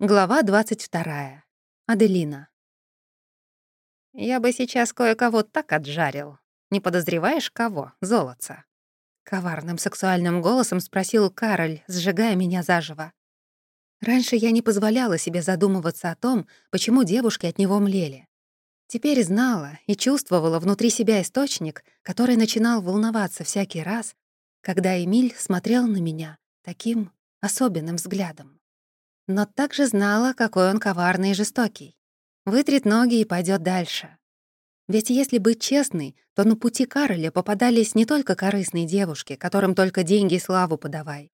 Глава 22. Аделина. «Я бы сейчас кое-кого так отжарил. Не подозреваешь, кого? Золотца?» Коварным сексуальным голосом спросил Кароль, сжигая меня заживо. Раньше я не позволяла себе задумываться о том, почему девушки от него млели. Теперь знала и чувствовала внутри себя источник, который начинал волноваться всякий раз, когда Эмиль смотрел на меня таким особенным взглядом но также знала, какой он коварный и жестокий. Вытрет ноги и пойдет дальше. Ведь если быть честной, то на пути Кароля попадались не только корыстные девушки, которым только деньги и славу подавай.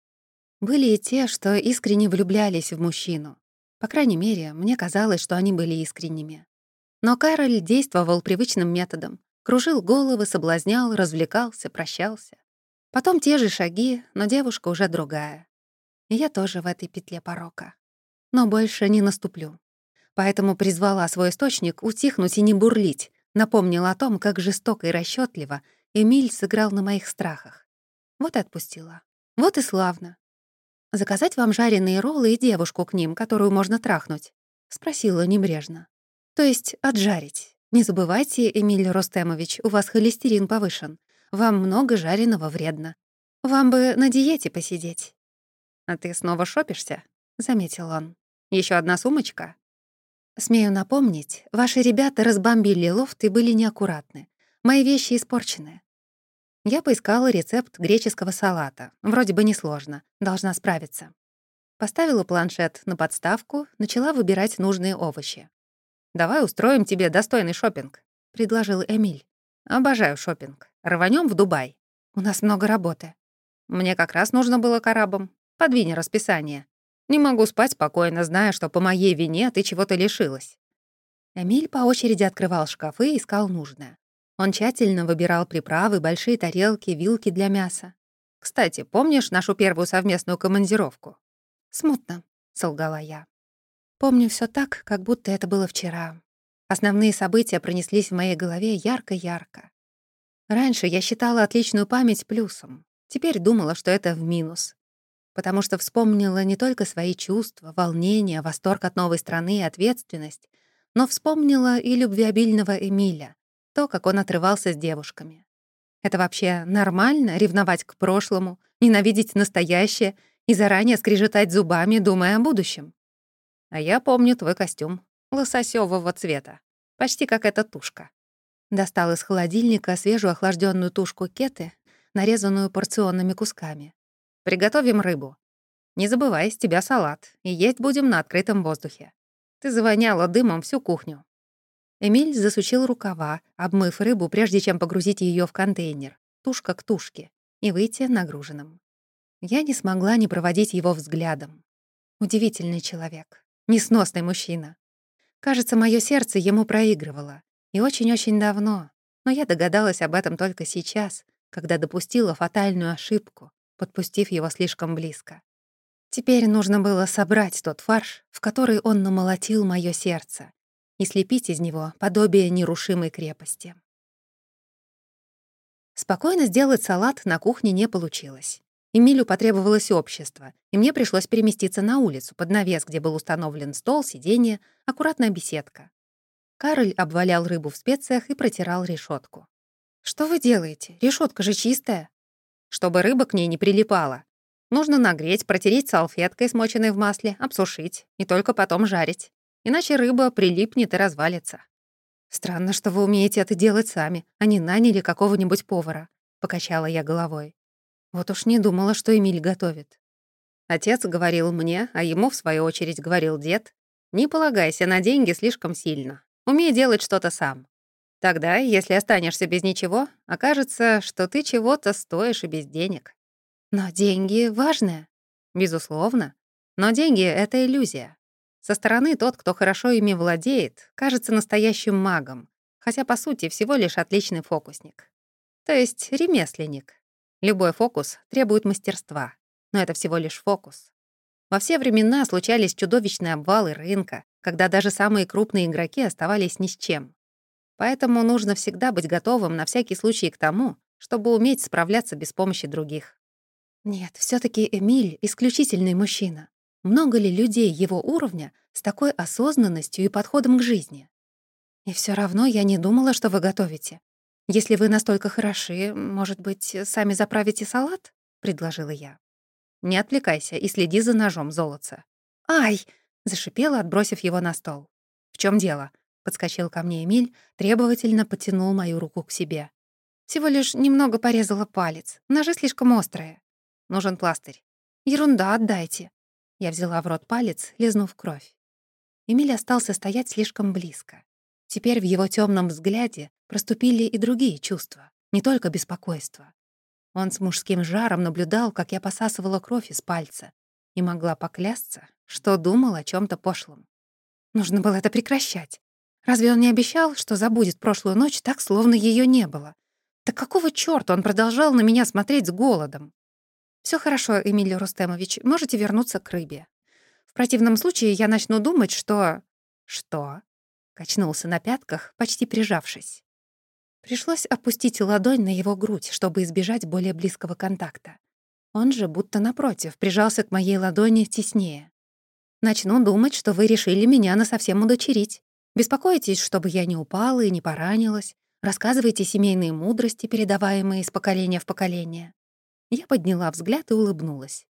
Были и те, что искренне влюблялись в мужчину. По крайней мере, мне казалось, что они были искренними. Но Кароль действовал привычным методом. Кружил головы, соблазнял, развлекался, прощался. Потом те же шаги, но девушка уже другая. И я тоже в этой петле порока но больше не наступлю. Поэтому призвала свой источник утихнуть и не бурлить, напомнила о том, как жестоко и расчетливо Эмиль сыграл на моих страхах. Вот и отпустила. Вот и славно. «Заказать вам жареные роллы и девушку к ним, которую можно трахнуть?» — спросила небрежно. «То есть отжарить. Не забывайте, Эмиль Ростемович, у вас холестерин повышен. Вам много жареного вредно. Вам бы на диете посидеть». «А ты снова шопишься?» — заметил он. Еще одна сумочка?» «Смею напомнить, ваши ребята разбомбили лофт и были неаккуратны. Мои вещи испорчены». Я поискала рецепт греческого салата. Вроде бы несложно, должна справиться. Поставила планшет на подставку, начала выбирать нужные овощи. «Давай устроим тебе достойный шопинг, предложил Эмиль. «Обожаю шопинг. Рванем в Дубай. У нас много работы. Мне как раз нужно было к. Подвинь расписание. Не могу спать спокойно, зная, что по моей вине ты чего-то лишилась». Эмиль по очереди открывал шкафы и искал нужное. Он тщательно выбирал приправы, большие тарелки, вилки для мяса. «Кстати, помнишь нашу первую совместную командировку?» «Смутно», — солгала я. «Помню все так, как будто это было вчера. Основные события пронеслись в моей голове ярко-ярко. Раньше я считала отличную память плюсом. Теперь думала, что это в минус потому что вспомнила не только свои чувства, волнение, восторг от новой страны и ответственность, но вспомнила и любвеобильного Эмиля, то, как он отрывался с девушками. Это вообще нормально — ревновать к прошлому, ненавидеть настоящее и заранее скрежетать зубами, думая о будущем? А я помню твой костюм, лососевого цвета, почти как эта тушка. Достал из холодильника свежую охлажденную тушку кеты, нарезанную порционными кусками. Приготовим рыбу. Не забывай, с тебя салат, и есть будем на открытом воздухе. Ты завоняла дымом всю кухню». Эмиль засучил рукава, обмыв рыбу, прежде чем погрузить ее в контейнер, тушка к тушке, и выйти нагруженным. Я не смогла не проводить его взглядом. Удивительный человек, несносный мужчина. Кажется, мое сердце ему проигрывало. И очень-очень давно. Но я догадалась об этом только сейчас, когда допустила фатальную ошибку, подпустив его слишком близко. Теперь нужно было собрать тот фарш, в который он намолотил моё сердце, и слепить из него подобие нерушимой крепости. Спокойно сделать салат на кухне не получилось. Эмилю потребовалось общество, и мне пришлось переместиться на улицу, под навес, где был установлен стол, сиденье, аккуратная беседка. Кароль обвалял рыбу в специях и протирал решетку. «Что вы делаете? Решетка же чистая!» Чтобы рыба к ней не прилипала. Нужно нагреть, протереть салфеткой, смоченной в масле, обсушить и только потом жарить. Иначе рыба прилипнет и развалится. «Странно, что вы умеете это делать сами, а не наняли какого-нибудь повара», — покачала я головой. Вот уж не думала, что Эмиль готовит. Отец говорил мне, а ему, в свою очередь, говорил дед, «Не полагайся на деньги слишком сильно. Умей делать что-то сам. Тогда, если останешься без ничего, окажется, что ты чего-то стоишь и без денег. Но деньги важные. Безусловно. Но деньги — это иллюзия. Со стороны тот, кто хорошо ими владеет, кажется настоящим магом, хотя, по сути, всего лишь отличный фокусник. То есть ремесленник. Любой фокус требует мастерства, но это всего лишь фокус. Во все времена случались чудовищные обвалы рынка, когда даже самые крупные игроки оставались ни с чем. Поэтому нужно всегда быть готовым на всякий случай к тому, чтобы уметь справляться без помощи других. Нет, все таки Эмиль — исключительный мужчина. Много ли людей его уровня с такой осознанностью и подходом к жизни? И все равно я не думала, что вы готовите. Если вы настолько хороши, может быть, сами заправите салат? предложила я. Не отвлекайся и следи за ножом, золотца. Ай! зашипела, отбросив его на стол. В чем дело? Подскочил ко мне Эмиль, требовательно потянул мою руку к себе. Всего лишь немного порезала палец. Ножи слишком острые. Нужен пластырь. Ерунда, отдайте. Я взяла в рот палец, лизнув кровь. Эмиль остался стоять слишком близко. Теперь в его темном взгляде проступили и другие чувства, не только беспокойство. Он с мужским жаром наблюдал, как я посасывала кровь из пальца, и могла поклясться, что думал о чем то пошлом. Нужно было это прекращать. Разве он не обещал, что забудет прошлую ночь так, словно ее не было? Так какого чёрта он продолжал на меня смотреть с голодом? Все хорошо, Эмилий Рустемович, можете вернуться к рыбе. В противном случае я начну думать, что... Что? Качнулся на пятках, почти прижавшись. Пришлось опустить ладонь на его грудь, чтобы избежать более близкого контакта. Он же, будто напротив, прижался к моей ладони теснее. «Начну думать, что вы решили меня насовсем удочерить. Беспокоитесь, чтобы я не упала и не поранилась. Рассказывайте семейные мудрости, передаваемые из поколения в поколение». Я подняла взгляд и улыбнулась.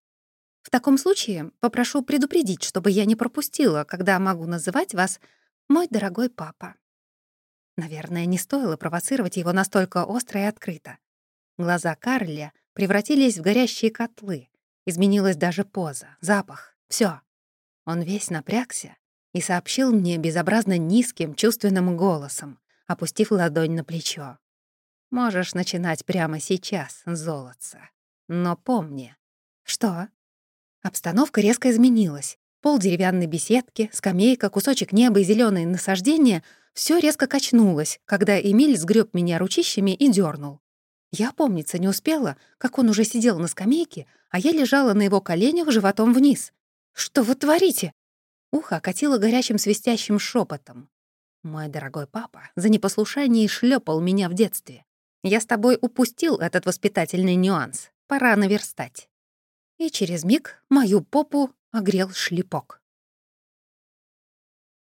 «В таком случае попрошу предупредить, чтобы я не пропустила, когда могу называть вас «мой дорогой папа». Наверное, не стоило провоцировать его настолько остро и открыто. Глаза Карля превратились в горящие котлы. Изменилась даже поза, запах, все. Он весь напрягся и сообщил мне безобразно низким, чувственным голосом, опустив ладонь на плечо. «Можешь начинать прямо сейчас, золотце. Но помни». «Что?» Обстановка резко изменилась. Пол деревянной беседки, скамейка, кусочек неба и зеленые насаждения — все резко качнулось, когда Эмиль сгреб меня ручищами и дернул. Я помниться не успела, как он уже сидел на скамейке, а я лежала на его коленях животом вниз. «Что вы творите?» Ухо окатило горячим свистящим шепотом. «Мой дорогой папа за непослушание шлепал меня в детстве. Я с тобой упустил этот воспитательный нюанс. Пора наверстать». И через миг мою попу огрел шлепок.